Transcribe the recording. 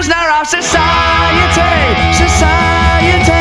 prisoner of society, society.